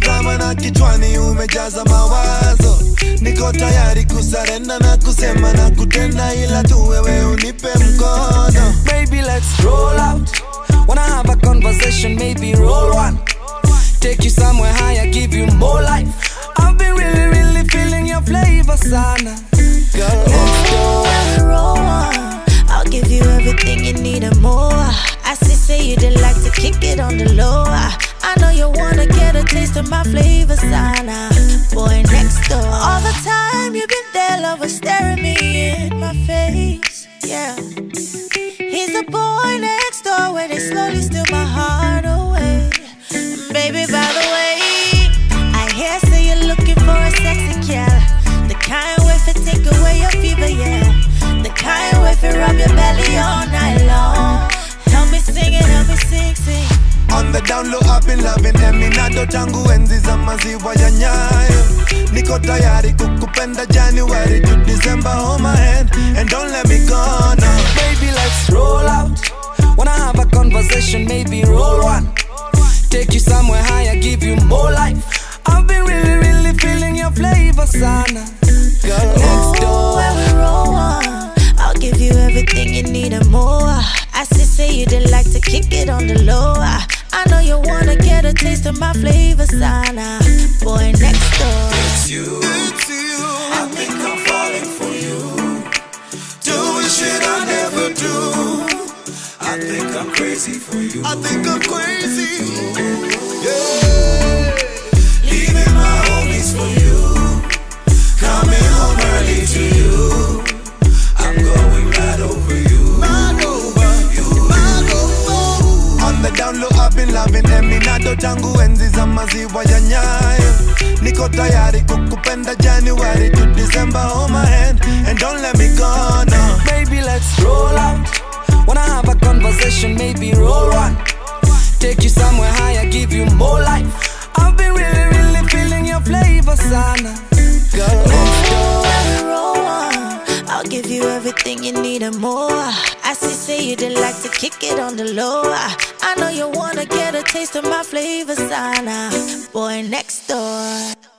kama kichwani umejaza mawazo niko tayari kusarenda na kusema na kutenda ila tu wewe unipe mkono Baby, let's roll out. Wanna have a conversation, maybe roll one. Take you somewhere higher, give you more life. I've been really, really feeling your flavor, sana. Girl, let's go. When roll on, I'll give you everything you need and more. I see, say you did like to kick it on the low. I know you wanna get a taste of my flavor, sana. Boy next door. All the time you've been there, lover, staring me in my face. Yeah. He's the boy next door where they slowly steal Eminado tangu enzi za maziwa ya nyayo Niko tayari kukupenda January to December Hold my hand and don't let me go now Baby, let's roll out. Wanna have a conversation, maybe roll one. Take you somewhere higher, give you more life. I've been really, really feeling your flavor, sana. Girl, let's Ooh, when we roll on, I'll give you everything you need and more. I see, say you did like to kick it on the low. I, I know you wanna get a taste of my flavor, sana. Boy next door. It's you, it's you. I think I'm falling for you. Doing shit I never do. I think I'm crazy for you. I think I'm crazy Tangu enzi za maziwa ya nyayo Niko tayari kukupenda January to December Hold my hand and don't let me go now Baby, let's roll out. Wanna have a conversation, maybe roll one. Take you somewhere higher, give you more life. I've been really, really feeling your flavor, sana. Girl, let's go. Roll I'll give you everything you need and more. I see, say you did like to kick it on the low. I, know you wanna get a taste of my flavor, sana. Boy next door.